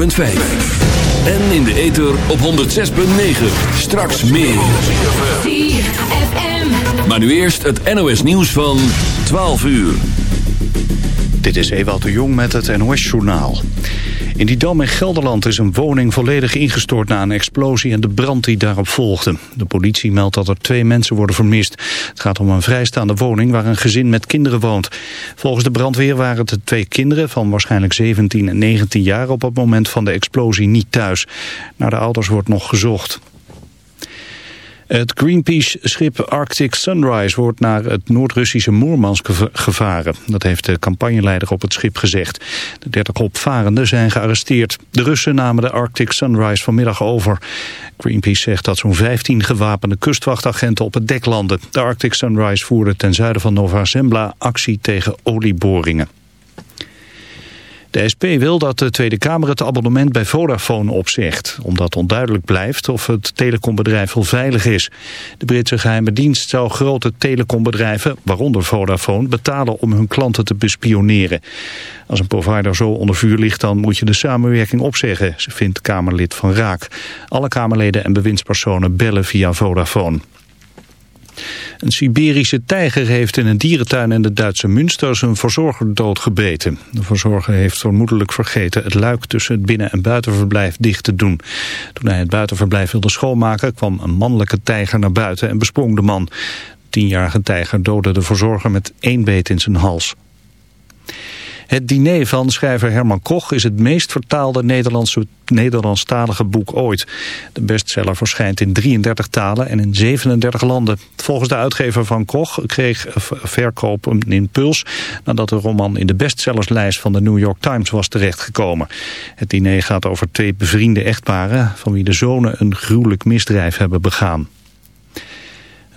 104.5. En in de ether op 106.9. Straks meer. Maar nu eerst het NOS nieuws van 12 uur. Dit is Ewald de Jong met het NOS journaal. In die dam in Gelderland is een woning volledig ingestort na een explosie en de brand die daarop volgde. De politie meldt dat er twee mensen worden vermist. Het gaat om een vrijstaande woning waar een gezin met kinderen woont. Volgens de brandweer waren het twee kinderen van waarschijnlijk 17 en 19 jaar op het moment van de explosie niet thuis. Naar de ouders wordt nog gezocht. Het Greenpeace-schip Arctic Sunrise wordt naar het Noord-Russische Moermansk gevaren. Dat heeft de campagneleider op het schip gezegd. De 30 opvarenden zijn gearresteerd. De Russen namen de Arctic Sunrise vanmiddag over. Greenpeace zegt dat zo'n 15 gewapende kustwachtagenten op het dek landen. De Arctic Sunrise voerde ten zuiden van Nova Zembla actie tegen olieboringen. De SP wil dat de Tweede Kamer het abonnement bij Vodafone opzegt, omdat onduidelijk blijft of het telecombedrijf wel veilig is. De Britse geheime dienst zou grote telecombedrijven, waaronder Vodafone, betalen om hun klanten te bespioneren. Als een provider zo onder vuur ligt, dan moet je de samenwerking opzeggen, vindt Kamerlid Van Raak. Alle Kamerleden en bewindspersonen bellen via Vodafone. Een Siberische tijger heeft in een dierentuin in de Duitse Münster zijn verzorger doodgebeten. De verzorger heeft vermoedelijk vergeten het luik tussen het binnen- en buitenverblijf dicht te doen. Toen hij het buitenverblijf wilde schoonmaken kwam een mannelijke tijger naar buiten en besprong de man. De tienjarige tijger doodde de verzorger met één beet in zijn hals. Het diner van schrijver Herman Koch is het meest vertaalde Nederlandse, Nederlandstalige boek ooit. De bestseller verschijnt in 33 talen en in 37 landen. Volgens de uitgever van Koch kreeg verkoop een impuls... nadat de roman in de bestsellerslijst van de New York Times was terechtgekomen. Het diner gaat over twee bevriende echtparen... van wie de zonen een gruwelijk misdrijf hebben begaan.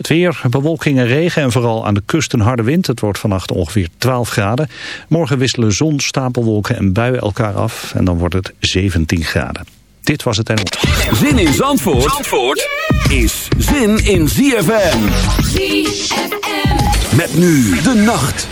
Het weer, bewolking en regen en vooral aan de kust een harde wind. Het wordt vannacht ongeveer 12 graden. Morgen wisselen zon, stapelwolken en buien elkaar af. En dan wordt het 17 graden. Dit was het en... Zin in Zandvoort, Zandvoort is zin in ZFM. ZFM. Met nu de nacht.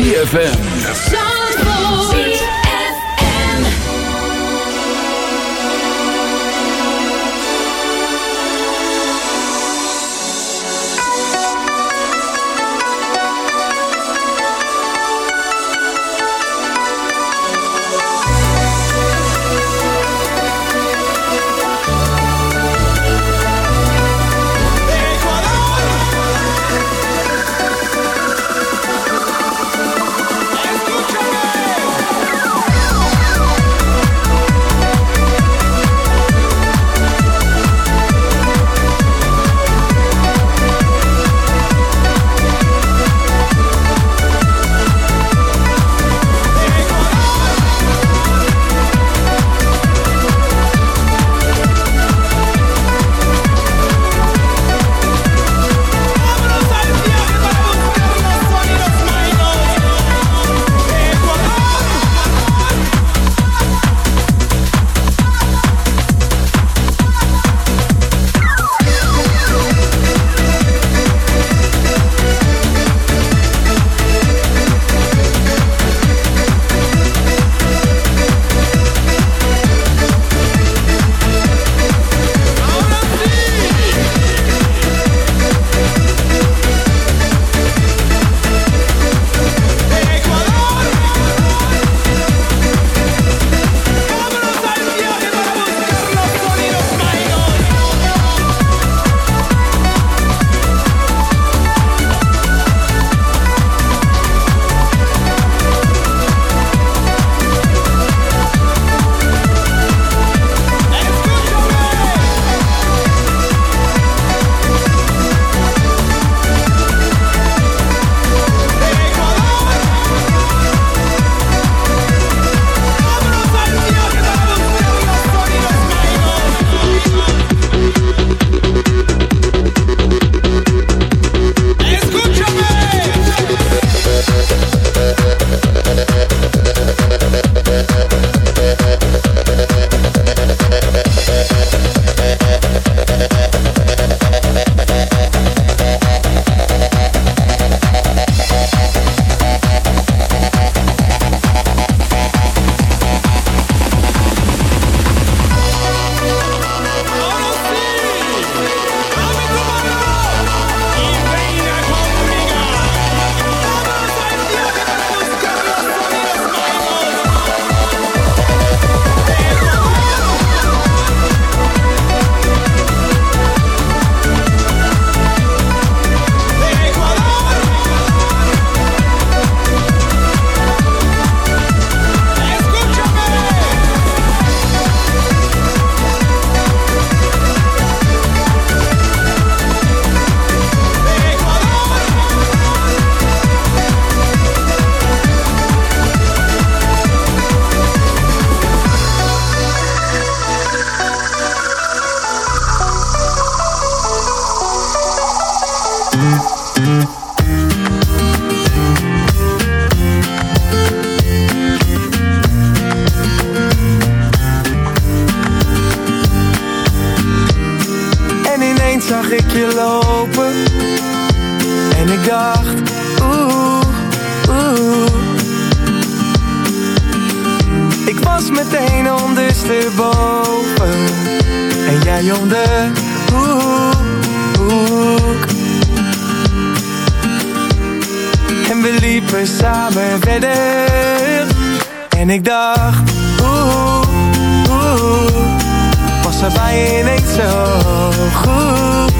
ZFM. En ik dacht, oeh, oeh. Ik was meteen ondersteboven. En jij om de hoek. En we liepen samen verder. En ik dacht, oeh, oeh. Was er bij je ineens zo goed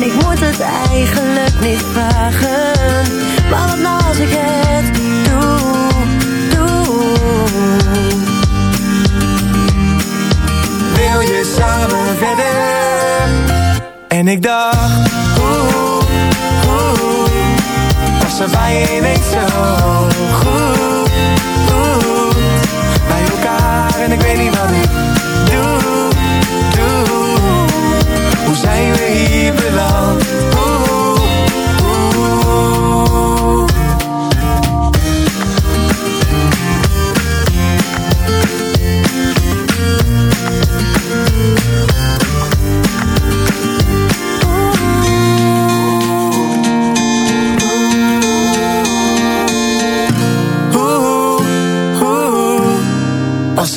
En ik moet het eigenlijk niet vragen. Maar wat nou als ik het doe, doe. Wil je samen verder? En ik dacht, oeh, passen wij ineens zo goed bij elkaar en ik weet niet wat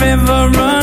river run.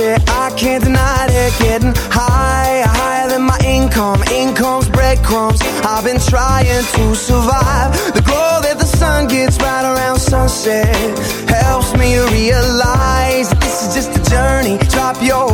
I can't deny it. Getting higher, higher than my income. Income's breadcrumbs. I've been trying to survive. The glow that the sun gets right around sunset helps me to realize that this is just a journey. Drop your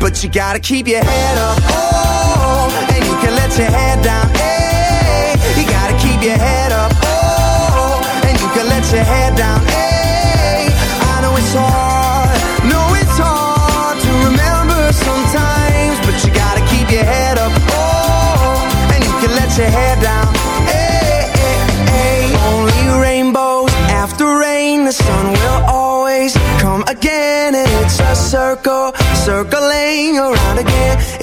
But you gotta keep your head up.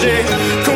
shit.